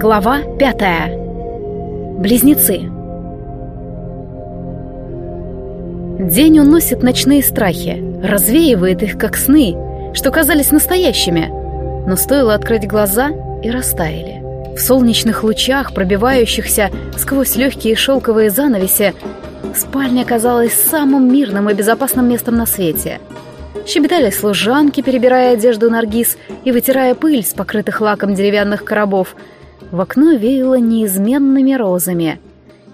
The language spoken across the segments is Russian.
Глава пятая. Близнецы. День уносит ночные страхи, развеивает их, как сны, что казались настоящими, но стоило открыть глаза и растаяли. В солнечных лучах, пробивающихся сквозь легкие шелковые занавеси, спальня казалась самым мирным и безопасным местом на свете. Щебетали служанки, перебирая одежду Наргиз и вытирая пыль с покрытых лаком деревянных коробов — в окно веяло неизменными розами.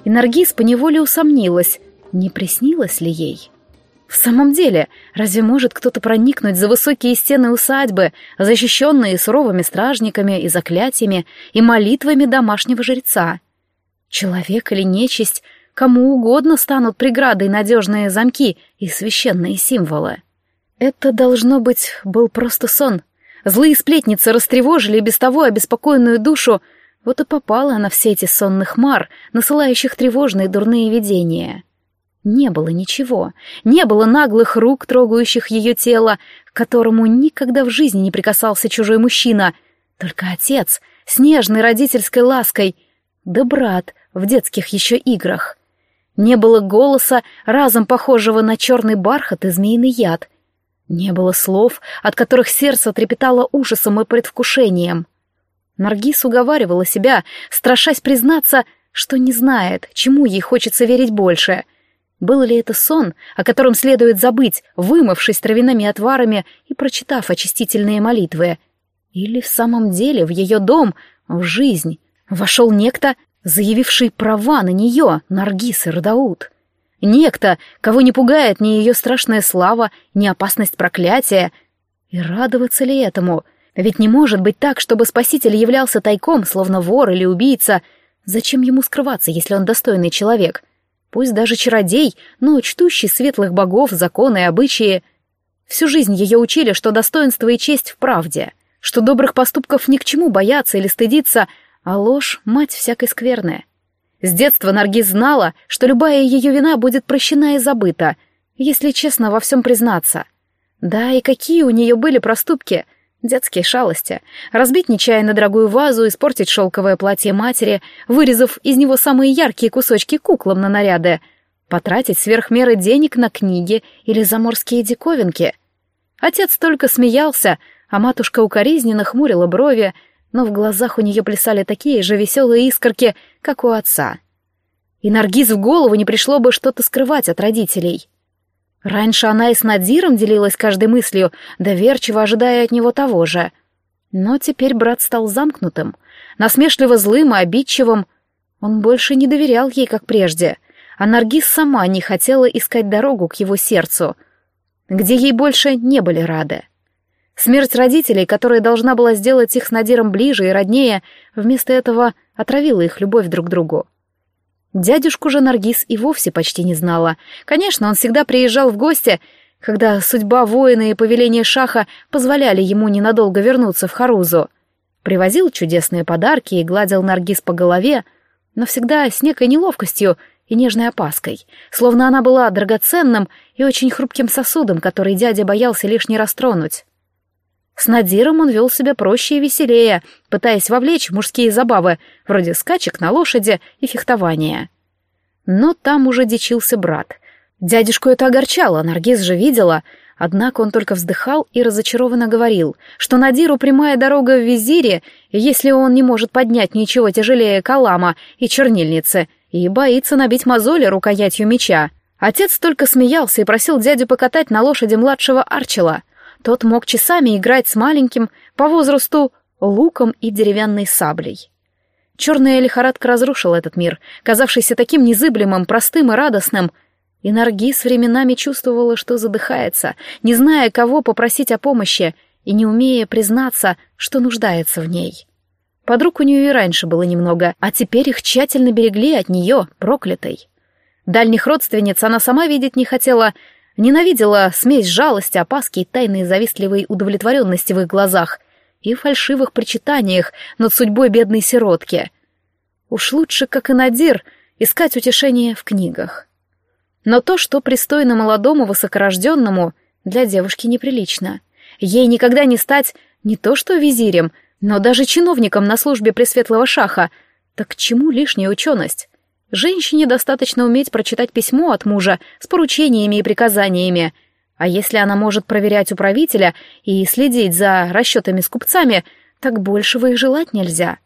И Наргиз поневоле усомнилась, не приснилось ли ей. В самом деле, разве может кто-то проникнуть за высокие стены усадьбы, защищенные суровыми стражниками и заклятиями и молитвами домашнего жреца? Человек или нечисть, кому угодно станут преградой надежные замки и священные символы. Это, должно быть, был просто сон. Злые сплетницы растревожили без того обеспокоенную душу, вот и попала она в сети сонных мар, насылающих тревожные дурные видения. Не было ничего, не было наглых рук, трогающих ее тело, к которому никогда в жизни не прикасался чужой мужчина, только отец с нежной родительской лаской, да брат в детских еще играх. Не было голоса, разом похожего на черный бархат и змеиный яд. Не было слов, от которых сердце трепетало ужасом и предвкушением. Наргиз уговаривала себя, страшась признаться, что не знает, чему ей хочется верить больше. Был ли это сон, о котором следует забыть, вымывшись травяными отварами и прочитав очистительные молитвы? Или в самом деле в ее дом, в жизнь, вошел некто, заявивший права на нее, Наргиз и Радаут? Некто, кого не пугает ни ее страшная слава, ни опасность проклятия. И радоваться ли этому — ведь не может быть так, чтобы спаситель являлся тайком, словно вор или убийца. Зачем ему скрываться, если он достойный человек? Пусть даже чародей, но чтущий светлых богов, законы и обычаи. Всю жизнь ее учили, что достоинство и честь в правде, что добрых поступков ни к чему бояться или стыдиться, а ложь — мать всякой скверная. С детства Наргиз знала, что любая ее вина будет прощена и забыта, если честно во всем признаться. Да, и какие у нее были проступки — Детские шалости. Разбить нечаянно дорогую вазу, испортить шелковое платье матери, вырезав из него самые яркие кусочки куклам на наряды. Потратить сверх меры денег на книги или заморские диковинки. Отец только смеялся, а матушка укоризненно хмурила брови, но в глазах у нее плясали такие же веселые искорки, как у отца. И Наргиз в голову не пришло бы что-то скрывать от родителей. Раньше она и с Надиром делилась каждой мыслью, доверчиво ожидая от него того же. Но теперь брат стал замкнутым, насмешливо злым и обидчивым. Он больше не доверял ей, как прежде, а Наргиз сама не хотела искать дорогу к его сердцу, где ей больше не были рады. Смерть родителей, которая должна была сделать их с Надиром ближе и роднее, вместо этого отравила их любовь друг к другу. Дядюшку же Наргиз и вовсе почти не знала. Конечно, он всегда приезжал в гости, когда судьба воина и повеление шаха позволяли ему ненадолго вернуться в Харузу. Привозил чудесные подарки и гладил Наргиз по голове, но всегда с некой неловкостью и нежной опаской, словно она была драгоценным и очень хрупким сосудом, который дядя боялся лишний раз тронуть. С Надиром он вел себя проще и веселее, пытаясь вовлечь мужские забавы, вроде скачек на лошади и фехтования. Но там уже дичился брат. Дядюшку это огорчало, Наргиз же видела, однако он только вздыхал и разочарованно говорил, что Надиру прямая дорога в визире, если он не может поднять ничего тяжелее калама и чернильницы, и боится набить мозоли рукоятью меча. Отец только смеялся и просил дядю покатать на лошади младшего Арчела — тот мог часами играть с маленьким, по возрасту, луком и деревянной саблей. Черная лихорадка разрушила этот мир, казавшийся таким незыблемым, простым и радостным, и Наргиз временами чувствовала, что задыхается, не зная, кого попросить о помощи и не умея признаться, что нуждается в ней. Подруг у нее и раньше было немного, а теперь их тщательно берегли от нее, проклятой. Дальних родственниц она сама видеть не хотела, Ненавидела смесь жалости, опаски и тайной завистливой удовлетворенности в их глазах и фальшивых причитаниях над судьбой бедной сиротки. Уж лучше, как и Надир, искать утешение в книгах. Но то, что пристойно молодому высокорожденному, для девушки неприлично. Ей никогда не стать не то что визирем, Но даже чиновникам на службе Пресветлого Шаха, так к чему лишняя ученость? Женщине достаточно уметь прочитать письмо от мужа с поручениями и приказаниями, а если она может проверять управителя и следить за расчетами с купцами, так большего и желать нельзя.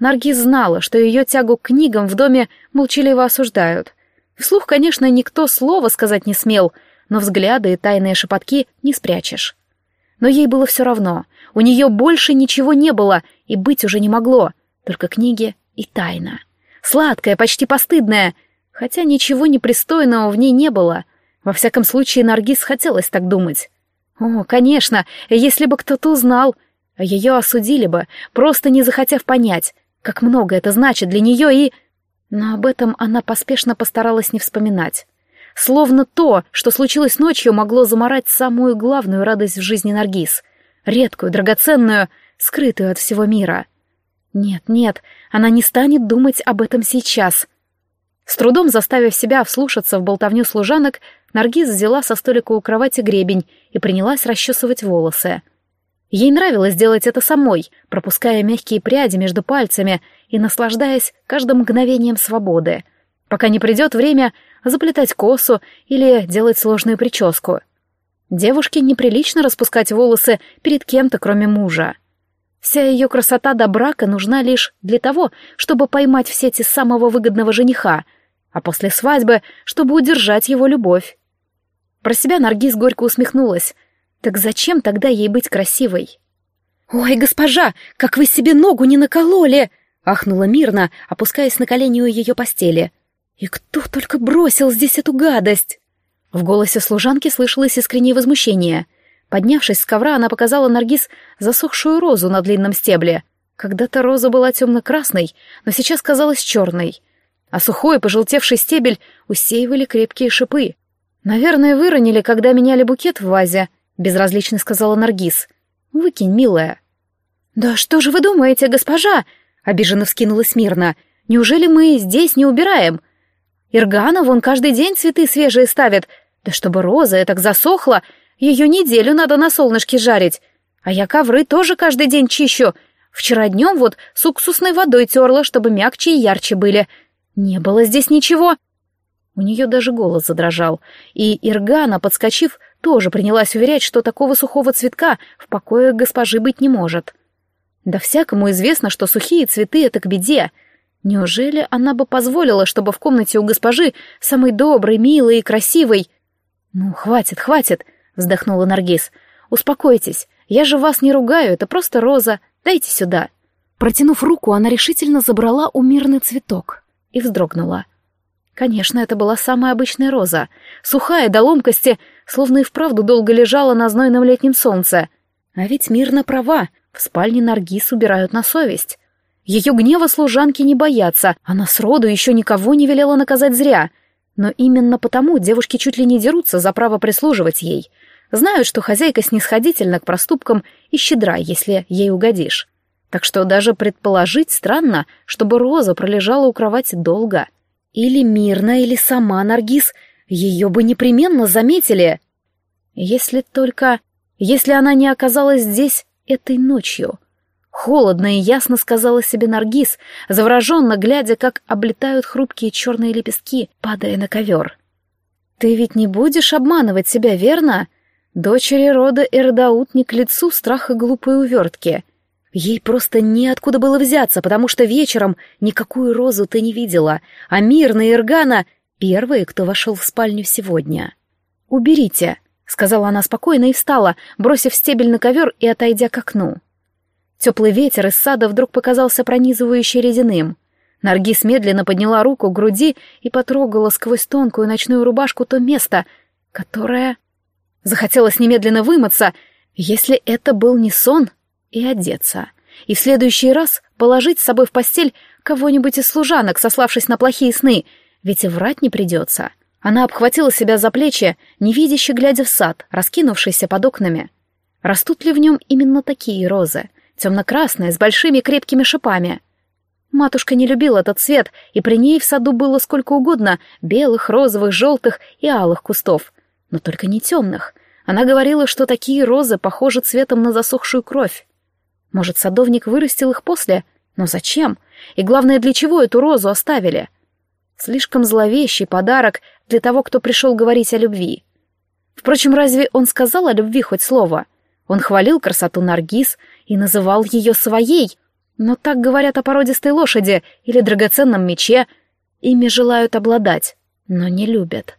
Наргиз знала, что ее тягу к книгам в доме молчаливо осуждают. Вслух, конечно, никто слова сказать не смел, но взгляды и тайные шепотки не спрячешь. Но ей было все равно. У нее больше ничего не было и быть уже не могло, только книги и тайна. Сладкая, почти постыдная, хотя ничего непристойного в ней не было. Во всяком случае, Наргиз хотелось так думать. О, конечно, если бы кто-то узнал, ее осудили бы, просто не захотев понять, как много это значит для нее и... Но об этом она поспешно постаралась не вспоминать. Словно то, что случилось ночью, могло заморать самую главную радость в жизни Наргиз. Редкую, драгоценную, скрытую от всего мира. Нет, нет, она не станет думать об этом сейчас. С трудом заставив себя вслушаться в болтовню служанок, Наргиз взяла со столика у кровати гребень и принялась расчесывать волосы. Ей нравилось делать это самой, пропуская мягкие пряди между пальцами и наслаждаясь каждым мгновением свободы, пока не придет время заплетать косу или делать сложную прическу. Девушке неприлично распускать волосы перед кем-то, кроме мужа. Вся ее красота до брака нужна лишь для того, чтобы поймать в сети самого выгодного жениха, а после свадьбы, чтобы удержать его любовь. Про себя Наргиз горько усмехнулась — так зачем тогда ей быть красивой? «Ой, госпожа, как вы себе ногу не накололи!» — ахнула мирно, опускаясь на колени у ее постели. «И кто только бросил здесь эту гадость?» В голосе служанки слышалось искреннее возмущение. Поднявшись с ковра, она показала Наргиз засохшую розу на длинном стебле. Когда-то роза была темно-красной, но сейчас казалась черной. А сухой, пожелтевший стебель усеивали крепкие шипы. Наверное, выронили, когда меняли букет в вазе — безразлично сказала Наргиз. «Выкинь, милая». «Да что же вы думаете, госпожа?» — обиженно вскинулась мирно. «Неужели мы здесь не убираем? Иргана вон каждый день цветы свежие ставит. Да чтобы роза так засохла, ее неделю надо на солнышке жарить. А я ковры тоже каждый день чищу. Вчера днем вот с уксусной водой терла, чтобы мягче и ярче были. Не было здесь ничего». У нее даже голос задрожал, и Иргана, подскочив, тоже принялась уверять, что такого сухого цветка в покое госпожи быть не может. Да всякому известно, что сухие цветы — это к беде. Неужели она бы позволила, чтобы в комнате у госпожи, самой доброй, милой и красивой... «Ну, хватит, хватит», — вздохнула Наргиз. «Успокойтесь, я же вас не ругаю, это просто роза. Дайте сюда». Протянув руку, она решительно забрала у мирный цветок и вздрогнула. Конечно, это была самая обычная роза, сухая до ломкости, словно и вправду долго лежала на знойном летнем солнце. А ведь мирно права, в спальне Наргиз убирают на совесть. Ее гнева служанки не боятся, она сроду еще никого не велела наказать зря. Но именно потому девушки чуть ли не дерутся за право прислуживать ей. Знают, что хозяйка снисходительна к проступкам и щедра, если ей угодишь. Так что даже предположить странно, чтобы Роза пролежала у кровати долго — или Мирна, или сама Наргиз, ее бы непременно заметили. Если только... Если она не оказалась здесь этой ночью. Холодно и ясно сказала себе Наргиз, завороженно глядя, как облетают хрупкие черные лепестки, падая на ковер. «Ты ведь не будешь обманывать себя, верно? Дочери рода Эрдаут не к лицу страха глупой увертки. Ей просто неоткуда было взяться, потому что вечером никакую розу ты не видела, а Мирна и Иргана — первые, кто вошел в спальню сегодня. «Уберите», — сказала она спокойно и встала, бросив стебель на ковер и отойдя к окну. Теплый ветер из сада вдруг показался пронизывающий ледяным. Наргиз медленно подняла руку к груди и потрогала сквозь тонкую ночную рубашку то место, которое... Захотелось немедленно вымыться, если это был не сон, и одеться. И в следующий раз положить с собой в постель кого-нибудь из служанок, сославшись на плохие сны, ведь и врать не придется. Она обхватила себя за плечи, невидяще глядя в сад, раскинувшийся под окнами. Растут ли в нем именно такие розы, темно-красные, с большими крепкими шипами? Матушка не любила этот цвет, и при ней в саду было сколько угодно белых, розовых, желтых и алых кустов, но только не темных. Она говорила, что такие розы похожи цветом на засохшую кровь. Может, садовник вырастил их после? Но зачем? И главное, для чего эту розу оставили? Слишком зловещий подарок для того, кто пришел говорить о любви. Впрочем, разве он сказал о любви хоть слово? Он хвалил красоту Наргиз и называл ее своей. Но так говорят о породистой лошади или драгоценном мече. Ими желают обладать, но не любят.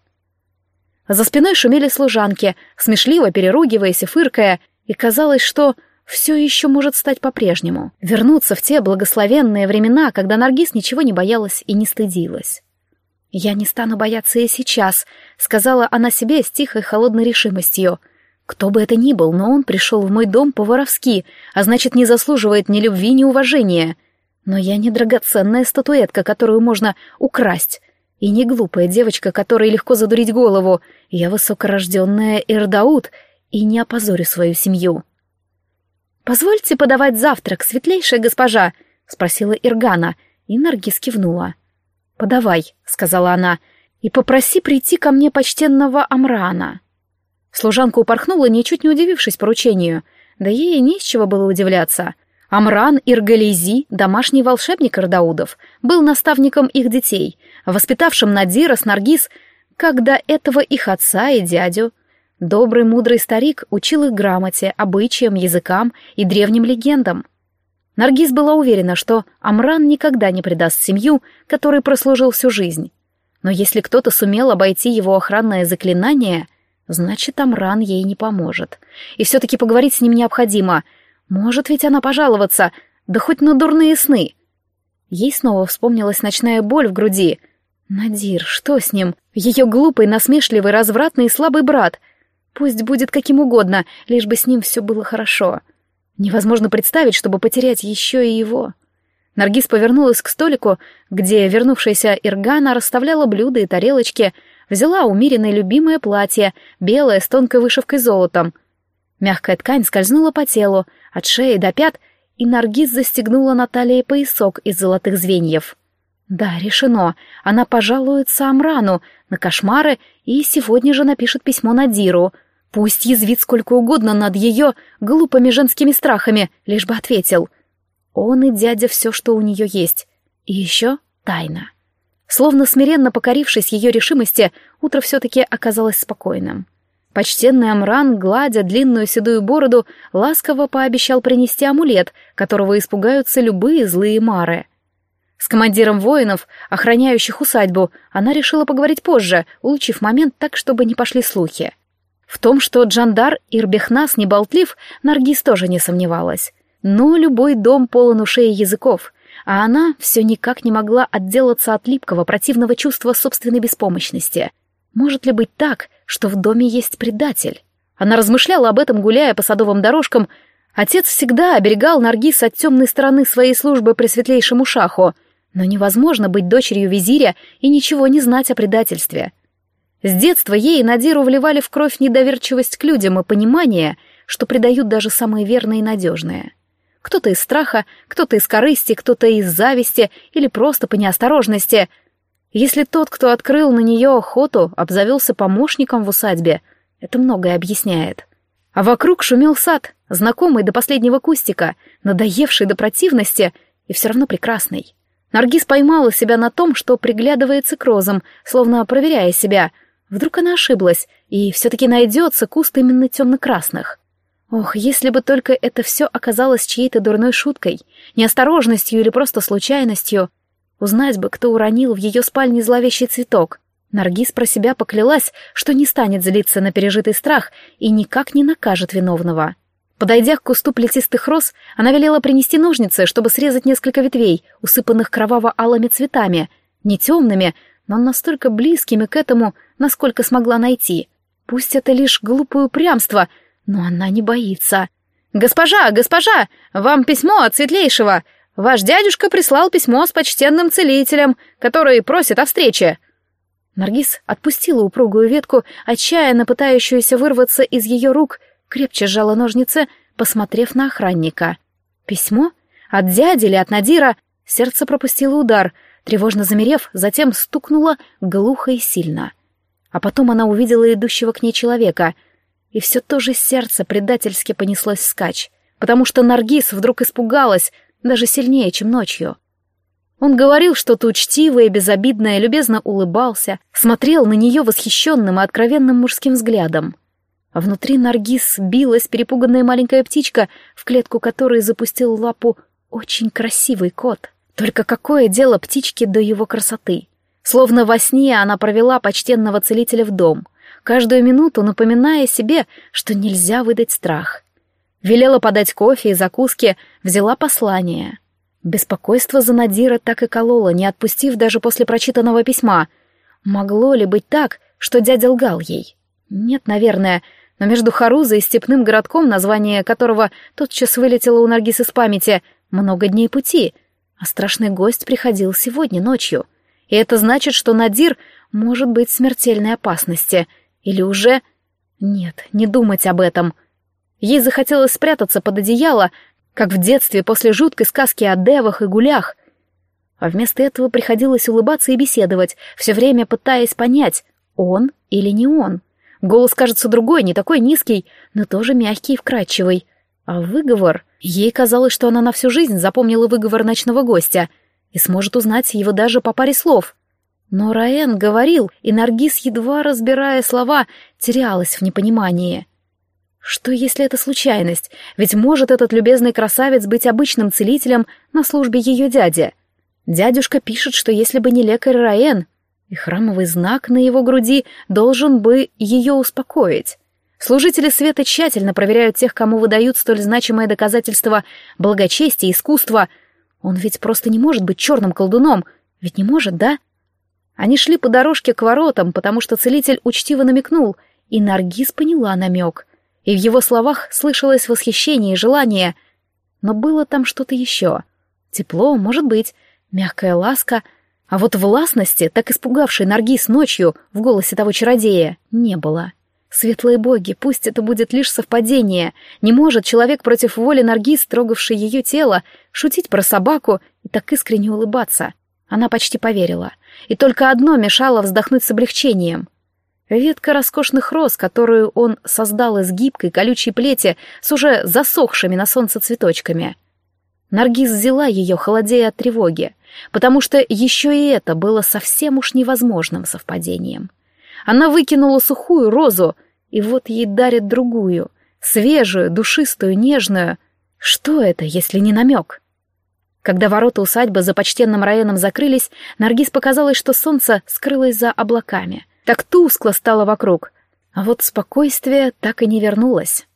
За спиной шумели служанки, смешливо переругиваясь и фыркая, и казалось, что все еще может стать по-прежнему. Вернуться в те благословенные времена, когда Наргиз ничего не боялась и не стыдилась. «Я не стану бояться и сейчас», — сказала она себе с тихой холодной решимостью. «Кто бы это ни был, но он пришел в мой дом по-воровски, а значит, не заслуживает ни любви, ни уважения. Но я не драгоценная статуэтка, которую можно украсть, и не глупая девочка, которой легко задурить голову. Я высокорожденная Эрдаут и не опозорю свою семью». «Позвольте подавать завтрак, светлейшая госпожа», — спросила Иргана, и Наргиз кивнула. «Подавай», — сказала она, — «и попроси прийти ко мне почтенного Амрана». Служанка упорхнула, ничуть не удивившись поручению. Да ей не с чего было удивляться. Амран Иргализи, домашний волшебник Ирдаудов, был наставником их детей, воспитавшим Надира с Наргиз, как до этого их отца и дядю. Добрый мудрый старик учил их грамоте, обычаям, языкам и древним легендам. Наргиз была уверена, что Амран никогда не предаст семью, которой прослужил всю жизнь. Но если кто-то сумел обойти его охранное заклинание, значит, Амран ей не поможет. И все-таки поговорить с ним необходимо. Может ведь она пожаловаться, да хоть на дурные сны. Ей снова вспомнилась ночная боль в груди. Надир, что с ним? Ее глупый, насмешливый, развратный и слабый брат. Пусть будет каким угодно, лишь бы с ним все было хорошо. — Невозможно представить, чтобы потерять еще и его. Наргиз повернулась к столику, где вернувшаяся Иргана расставляла блюда и тарелочки, взяла умеренное любимое платье, белое с тонкой вышивкой золотом. Мягкая ткань скользнула по телу, от шеи до пят, и Наргиз застегнула на талии поясок из золотых звеньев. Да, решено. Она пожалуется Амрану на кошмары и сегодня же напишет письмо Надиру — Пусть язвит сколько угодно над ее глупыми женскими страхами, лишь бы ответил. Он и дядя все, что у нее есть. И еще тайна. Словно смиренно покорившись ее решимости, утро все-таки оказалось спокойным. Почтенный Амран, гладя длинную седую бороду, ласково пообещал принести амулет, которого испугаются любые злые мары. С командиром воинов, охраняющих усадьбу, она решила поговорить позже, улучив момент так, чтобы не пошли слухи. В том, что Джандар Ирбехнас не болтлив, Наргиз тоже не сомневалась. Но любой дом полон ушей и языков, а она все никак не могла отделаться от липкого противного чувства собственной беспомощности. Может ли быть так, что в доме есть предатель? Она размышляла об этом, гуляя по садовым дорожкам. Отец всегда оберегал Наргиз от темной стороны своей службы при светлейшему шаху, но невозможно быть дочерью визиря и ничего не знать о предательстве. С детства ей и Надиру вливали в кровь недоверчивость к людям и понимание, что предают даже самые верные и надежные. Кто-то из страха, кто-то из корысти, кто-то из зависти или просто по неосторожности. Если тот, кто открыл на нее охоту, обзавелся помощником в усадьбе, это многое объясняет. А вокруг шумел сад, знакомый до последнего кустика, надоевший до противности и все равно прекрасный. Наргиз поймала себя на том, что приглядывается к розам, словно проверяя себя — Вдруг она ошиблась, и все-таки найдется куст именно темно-красных. Ох, если бы только это все оказалось чьей-то дурной шуткой, неосторожностью или просто случайностью. Узнать бы, кто уронил в ее спальне зловещий цветок. Наргиз про себя поклялась, что не станет злиться на пережитый страх и никак не накажет виновного. Подойдя к кусту плетистых роз, она велела принести ножницы, чтобы срезать несколько ветвей, усыпанных кроваво-алыми цветами, не темными, но настолько близкими к этому, насколько смогла найти. Пусть это лишь глупое упрямство, но она не боится. «Госпожа, госпожа, вам письмо от Светлейшего. Ваш дядюшка прислал письмо с почтенным целителем, который просит о встрече». Наргиз отпустила упругую ветку, отчаянно пытающуюся вырваться из ее рук, крепче сжала ножницы, посмотрев на охранника. «Письмо? От дяди или от Надира?» Сердце пропустило удар — тревожно замерев, затем стукнула глухо и сильно. А потом она увидела идущего к ней человека, и все то же сердце предательски понеслось вскачь. потому что Наргиз вдруг испугалась, даже сильнее, чем ночью. Он говорил что-то учтивое, безобидное, любезно улыбался, смотрел на нее восхищенным и откровенным мужским взглядом. Внутри Наргиз билась перепуганная маленькая птичка, в клетку которой запустил лапу очень красивый кот. Только какое дело птичке до его красоты? Словно во сне она провела почтенного целителя в дом, каждую минуту напоминая себе, что нельзя выдать страх. Велела подать кофе и закуски, взяла послание. Беспокойство за Надира так и кололо, не отпустив даже после прочитанного письма. Могло ли быть так, что дядя лгал ей? Нет, наверное, но между Харузой и степным городком, название которого тотчас вылетело у Наргиз из памяти, много дней пути, а страшный гость приходил сегодня ночью. И это значит, что Надир может быть в смертельной опасности. Или уже... Нет, не думать об этом. Ей захотелось спрятаться под одеяло, как в детстве после жуткой сказки о девах и гулях. А вместо этого приходилось улыбаться и беседовать, все время пытаясь понять, он или не он. Голос кажется другой, не такой низкий, но тоже мягкий и вкрадчивый. А выговор... Ей казалось, что она на всю жизнь запомнила выговор ночного гостя и сможет узнать его даже по паре слов. Но Раен говорил, и Наргиз, едва разбирая слова, терялась в непонимании. Что, если это случайность? Ведь может этот любезный красавец быть обычным целителем на службе ее дяди. Дядюшка пишет, что если бы не лекарь Раен, и храмовый знак на его груди должен бы ее успокоить. Служители света тщательно проверяют тех, кому выдают столь значимое доказательство благочестия и искусства. Он ведь просто не может быть черным колдуном. Ведь не может, да? Они шли по дорожке к воротам, потому что целитель учтиво намекнул, и Наргиз поняла намек — и в его словах слышалось восхищение и желание. Но было там что-то еще. Тепло, может быть, мягкая ласка, а вот властности, так испугавшей Наргиз ночью в голосе того чародея, не было. Светлые боги, пусть это будет лишь совпадение. Не может человек против воли Наргиз, трогавший ее тело, шутить про собаку и так искренне улыбаться. Она почти поверила. И только одно мешало вздохнуть с облегчением. Ветка роскошных роз, которую он создал из гибкой колючей плети с уже засохшими на солнце цветочками. Наргиз взяла ее, холодея от тревоги, потому что еще и это было совсем уж невозможным совпадением. Она выкинула сухую розу, и вот ей дарят другую, свежую, душистую, нежную. Что это, если не намек? Когда ворота усадьбы за почтенным районом закрылись, Наргиз показалось, что солнце скрылось за облаками — так тускло стало вокруг, а вот спокойствие так и не вернулось.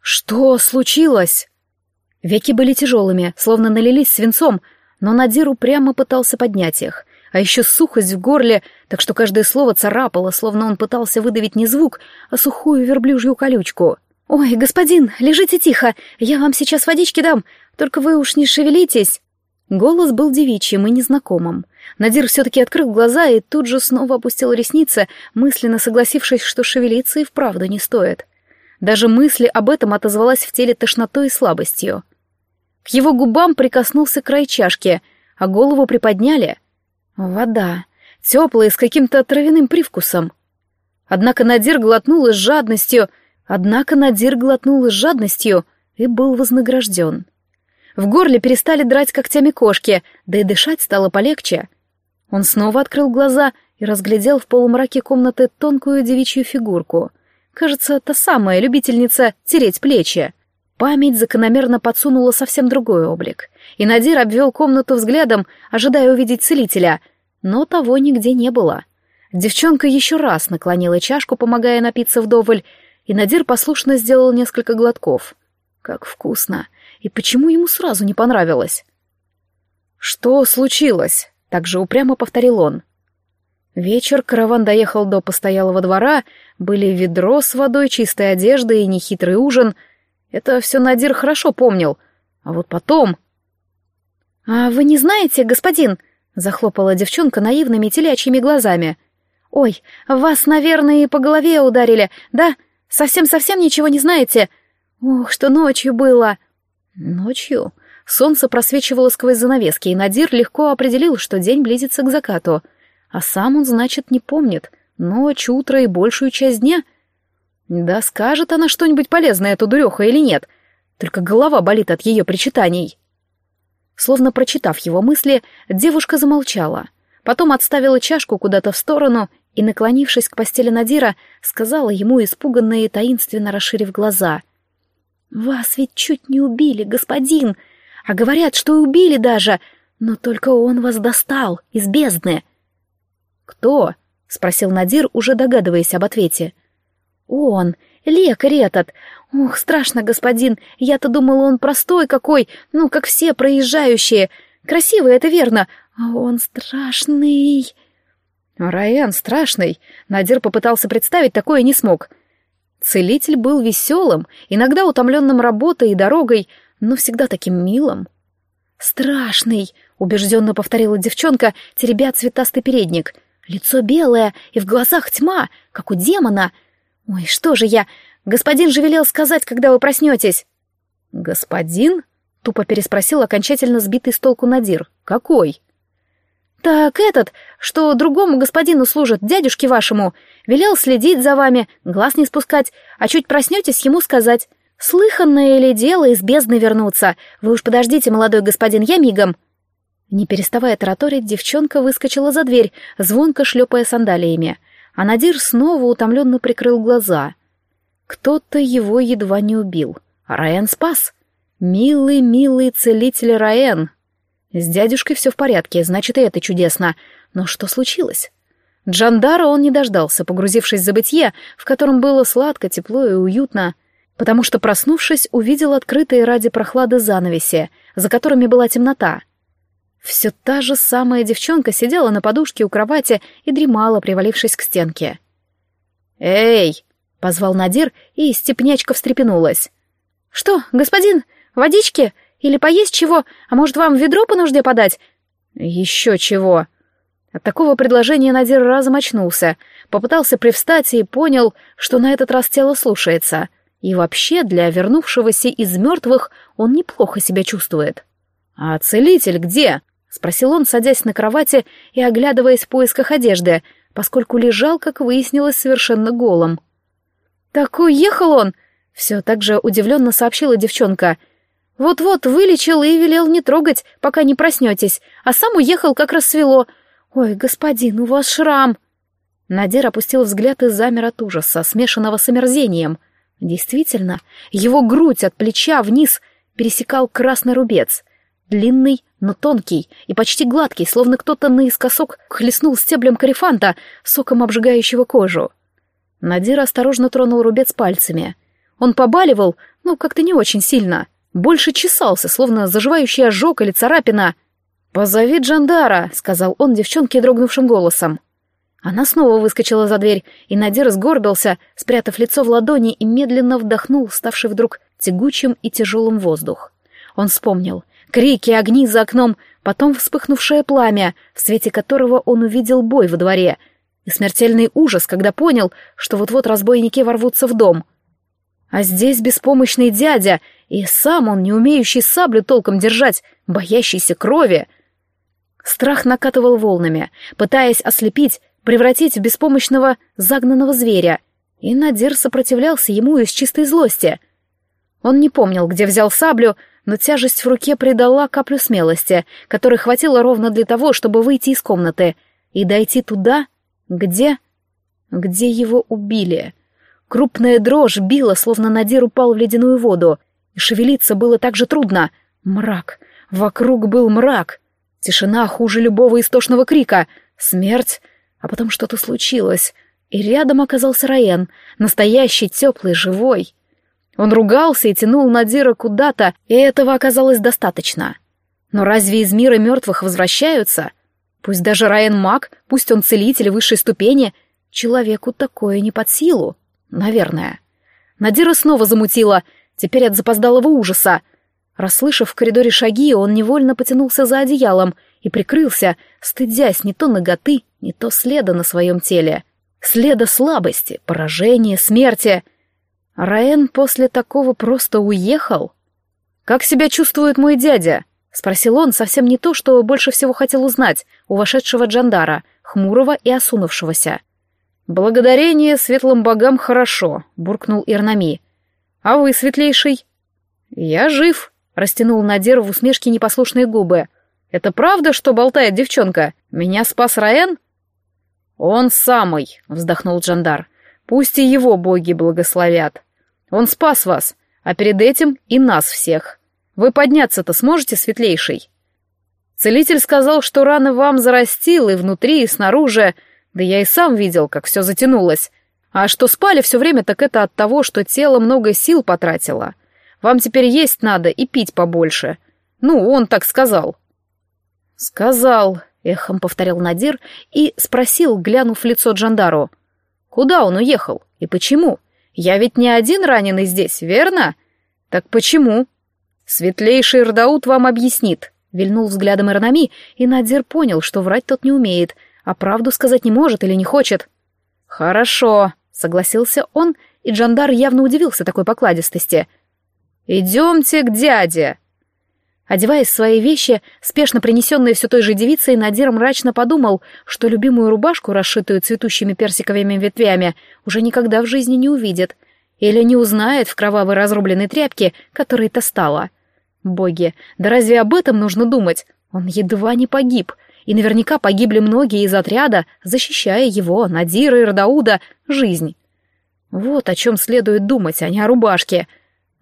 «Что случилось?» Веки были тяжелыми, словно налились свинцом, но Надир упрямо пытался поднять их. А еще сухость в горле, так что каждое слово царапало, словно он пытался выдавить не звук, а сухую верблюжью колючку. «Ой, господин, лежите тихо, я вам сейчас водички дам, только вы уж не шевелитесь». Голос был девичьим и незнакомым. Надир все-таки открыл глаза и тут же снова опустил ресницы, мысленно согласившись, что шевелиться и вправду не стоит. Даже мысли об этом отозвалась в теле тошнотой и слабостью. К его губам прикоснулся край чашки, а голову приподняли. Вода, теплая, с каким-то травяным привкусом. Однако Надир глотнул и с жадностью — Однако Надир глотнул с жадностью и был вознагражден. В горле перестали драть когтями кошки, да и дышать стало полегче. Он снова открыл глаза и разглядел в полумраке комнаты тонкую девичью фигурку. Кажется, та самая любительница тереть плечи. Память закономерно подсунула совсем другой облик, и Надир обвел комнату взглядом, ожидая увидеть целителя, но того нигде не было. Девчонка еще раз наклонила чашку, помогая напиться вдоволь, и Надир послушно сделал несколько глотков. Как вкусно! И почему ему сразу не понравилось? «Что случилось?» — так же упрямо повторил он. Вечер караван доехал до постоялого двора, были ведро с водой, чистая одежда и нехитрый ужин. Это все Надир хорошо помнил. А вот потом... «А вы не знаете, господин?» — захлопала девчонка наивными телячьими глазами. «Ой, вас, наверное, и по голове ударили, да? Совсем-совсем ничего не знаете? Ох, что ночью было!» «Ночью? Солнце просвечивало сквозь занавески, и Надир легко определил, что день близится к закату. А сам он, значит, не помнит. Ночь, утро и большую часть дня. Да скажет она что-нибудь полезное, эту дуреха, или нет. Только голова болит от ее причитаний. Словно прочитав его мысли, девушка замолчала. Потом отставила чашку куда-то в сторону и, наклонившись к постели Надира, сказала ему испуганно и таинственно расширив глаза. «Вас ведь чуть не убили, господин! А говорят, что убили даже, но только он вас достал из бездны!» «Кто?» — спросил Надир, уже догадываясь об ответе. «Он, лекарь этот. Ух, страшно, господин. Я-то думала, он простой какой, ну, как все проезжающие. Красивый, это верно. А он страшный...» Райан страшный. Надир попытался представить, такое не смог. Целитель был веселым, иногда утомленным работой и дорогой, но всегда таким милым. «Страшный!» — убежденно повторила девчонка, теребя цветастый передник. «Лицо белое, и в глазах тьма, как у демона. Ой, что же я? Господин же велел сказать, когда вы проснетесь». «Господин?» — тупо переспросил окончательно сбитый с толку Надир. «Какой?» «Так этот, что другому господину служит, дядюшке вашему, велел следить за вами, глаз не спускать, а чуть проснетесь, ему сказать. Слыханное ли дело из бездны вернуться? Вы уж подождите, молодой господин, я мигом». Не переставая тараторить, девчонка выскочила за дверь, звонко шлепая сандалиями, а Надир снова утомленно прикрыл глаза. Кто-то его едва не убил, Раен спас. Милый, милый целитель Раен, с дядюшкой все в порядке, значит, и это чудесно. Но что случилось? Джандара он не дождался, погрузившись в забытье, в котором было сладко, тепло и уютно, потому что, проснувшись, увидел открытые ради прохлады занавеси, за которыми была темнота. Все та же самая девчонка сидела на подушке у кровати и дремала, привалившись к стенке. «Эй!» — позвал Надир, и степнячка встрепенулась. «Что, господин, водички?» Или поесть чего? А может, вам ведро по нужде подать?» «Еще чего!» От такого предложения Надир разом очнулся, попытался привстать и понял, что на этот раз тело слушается. И вообще, для вернувшегося из мертвых он неплохо себя чувствует. «А целитель где?» — спросил он, садясь на кровати и оглядываясь в поисках одежды, поскольку лежал, как выяснилось, совершенно голым. «Так уехал он!» — все так же удивленно сообщила девчонка — вот-вот вылечил и велел не трогать, пока не проснетесь, а сам уехал, как рассвело. Ой, господин, у вас шрам!» Надир опустил взгляд и замер от ужаса, смешанного с омерзением. Действительно, его грудь от плеча вниз пересекал красный рубец. Длинный, но тонкий и почти гладкий, словно кто-то наискосок хлестнул стеблем карифанта, соком обжигающего кожу. Надир осторожно тронул рубец пальцами. Он побаливал, ну, как-то не очень сильно — больше чесался, словно заживающий ожог или царапина. «Позови Джандара», — сказал он девчонке дрогнувшим голосом. Она снова выскочила за дверь, и Надир сгорбился, спрятав лицо в ладони и медленно вдохнул, ставший вдруг тягучим и тяжелым воздух. Он вспомнил. Крики, огни за окном, потом вспыхнувшее пламя, в свете которого он увидел бой во дворе, и смертельный ужас, когда понял, что вот-вот разбойники ворвутся в дом. А здесь беспомощный дядя, и сам он, не умеющий саблю толком держать, боящийся крови. Страх накатывал волнами, пытаясь ослепить, превратить в беспомощного загнанного зверя, и Надир сопротивлялся ему из чистой злости. Он не помнил, где взял саблю, но тяжесть в руке придала каплю смелости, которой хватило ровно для того, чтобы выйти из комнаты и дойти туда, где... где его убили. Крупная дрожь била, словно Надир упал в ледяную воду, и шевелиться было так же трудно. Мрак. Вокруг был мрак. Тишина хуже любого истошного крика. Смерть. А потом что-то случилось. И рядом оказался Раен. Настоящий, теплый, живой. Он ругался и тянул Надира куда-то, и этого оказалось достаточно. Но разве из мира мертвых возвращаются? Пусть даже Раен маг, пусть он целитель высшей ступени, человеку такое не под силу. Наверное. Надира снова замутила — теперь от запоздалого ужаса. Расслышав в коридоре шаги, он невольно потянулся за одеялом и прикрылся, стыдясь не то ноготы, не то следа на своем теле. Следа слабости, поражения, смерти. Раэн после такого просто уехал. «Как себя чувствует мой дядя?» — спросил он совсем не то, что больше всего хотел узнать у вошедшего Джандара, хмурого и осунувшегося. «Благодарение светлым богам хорошо», — буркнул Ирнами. «А вы, светлейший?» «Я жив», — растянул Надир в усмешке непослушные губы. «Это правда, что болтает девчонка? Меня спас Раен?» «Он самый», — вздохнул Джандар. «Пусть и его боги благословят. Он спас вас, а перед этим и нас всех. Вы подняться-то сможете, светлейший?» Целитель сказал, что раны вам зарастил и внутри, и снаружи, да я и сам видел, как все затянулось. А что спали все время, так это от того, что тело много сил потратило. Вам теперь есть надо и пить побольше. Ну, он так сказал. Сказал, эхом повторил Надир и спросил, глянув в лицо Джандару. Куда он уехал и почему? Я ведь не один раненый здесь, верно? Так почему? Светлейший Рдаут вам объяснит. Вильнул взглядом Ирнами, и Надир понял, что врать тот не умеет, а правду сказать не может или не хочет. «Хорошо», — согласился он, и Джандар явно удивился такой покладистости. «Идемте к дяде». Одеваясь в свои вещи, спешно принесенные все той же девицей, Надир мрачно подумал, что любимую рубашку, расшитую цветущими персиковыми ветвями, уже никогда в жизни не увидит. Или не узнает в кровавой разрубленной тряпке, которой-то стала. Боги, да разве об этом нужно думать? Он едва не погиб — и наверняка погибли многие из отряда, защищая его, Надира и Радауда, жизнь. Вот о чем следует думать, а не о рубашке.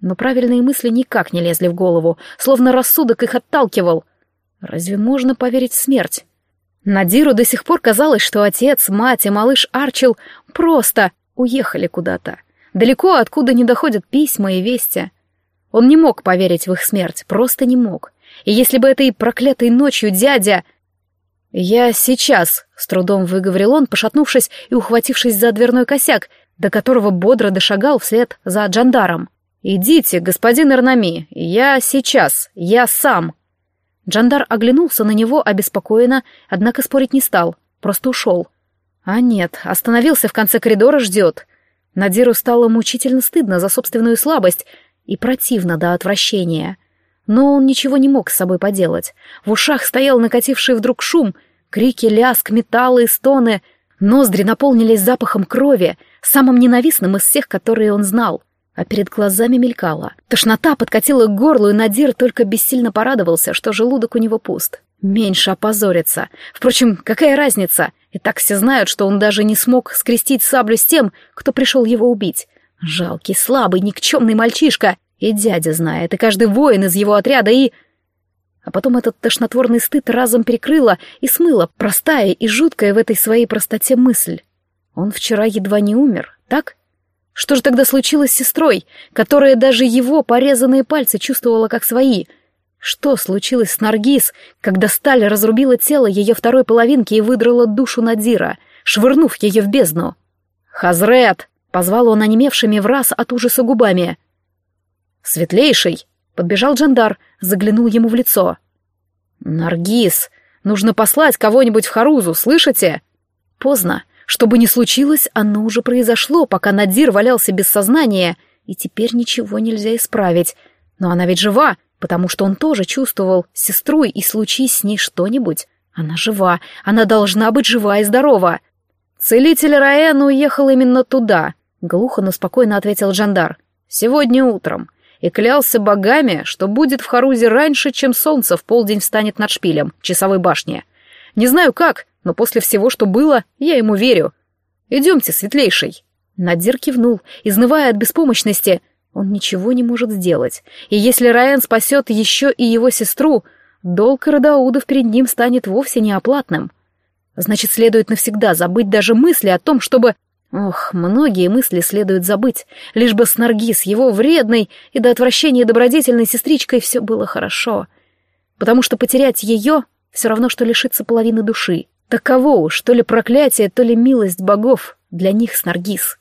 Но правильные мысли никак не лезли в голову, словно рассудок их отталкивал. Разве можно поверить в смерть? Надиру до сих пор казалось, что отец, мать и малыш Арчил просто уехали куда-то. Далеко, откуда не доходят письма и вести. Он не мог поверить в их смерть, просто не мог. И если бы этой проклятой ночью дядя... «Я сейчас», — с трудом выговорил он, пошатнувшись и ухватившись за дверной косяк, до которого бодро дошагал вслед за Джандаром. «Идите, господин Эрнами, я сейчас, я сам». Джандар оглянулся на него обеспокоенно, однако спорить не стал, просто ушел. А нет, остановился в конце коридора, ждет. Надиру стало мучительно стыдно за собственную слабость и противно до отвращения. Но он ничего не мог с собой поделать. В ушах стоял накативший вдруг шум, крики, ляск, металлы и стоны. Ноздри наполнились запахом крови, самым ненавистным из всех, которые он знал. А перед глазами мелькало. Тошнота подкатила к горлу, и Надир только бессильно порадовался, что желудок у него пуст. Меньше опозориться. Впрочем, какая разница? И так все знают, что он даже не смог скрестить саблю с тем, кто пришел его убить. Жалкий, слабый, никчемный мальчишка. И дядя знает, и каждый воин из его отряда, и... А потом этот тошнотворный стыд разом перекрыла и смыла простая и жуткая в этой своей простоте мысль. Он вчера едва не умер, так? Что же тогда случилось с сестрой, которая даже его порезанные пальцы чувствовала как свои? Что случилось с Наргиз, когда сталь разрубила тело ее второй половинки и выдрала душу Надира, швырнув ее в бездну? «Хазрет!» — позвал он онемевшими в раз от ужаса губами. «Светлейший!» — подбежал Джандар, заглянул ему в лицо. «Наргиз! Нужно послать кого-нибудь в Харузу, слышите?» Поздно. Что бы ни случилось, оно уже произошло, пока Надир валялся без сознания, и теперь ничего нельзя исправить. Но она ведь жива, потому что он тоже чувствовал сестру, и случись с ней что-нибудь. Она жива, она должна быть жива и здорова. «Целитель Раэн уехал именно туда», — глухо, но спокойно ответил Джандар. «Сегодня утром и клялся богами, что будет в Харузе раньше, чем солнце в полдень встанет над шпилем часовой башни. Не знаю как, но после всего, что было, я ему верю. Идемте, светлейший». Надир кивнул, изнывая от беспомощности. Он ничего не может сделать. И если Раен спасет еще и его сестру, долг Радаудов перед ним станет вовсе неоплатным. Значит, следует навсегда забыть даже мысли о том, чтобы Ох, многие мысли следует забыть, лишь бы с Наргиз, его вредной и до отвращения добродетельной сестричкой все было хорошо. Потому что потерять ее все равно, что лишиться половины души. Таково уж, то ли проклятие, то ли милость богов для них с Наргиз.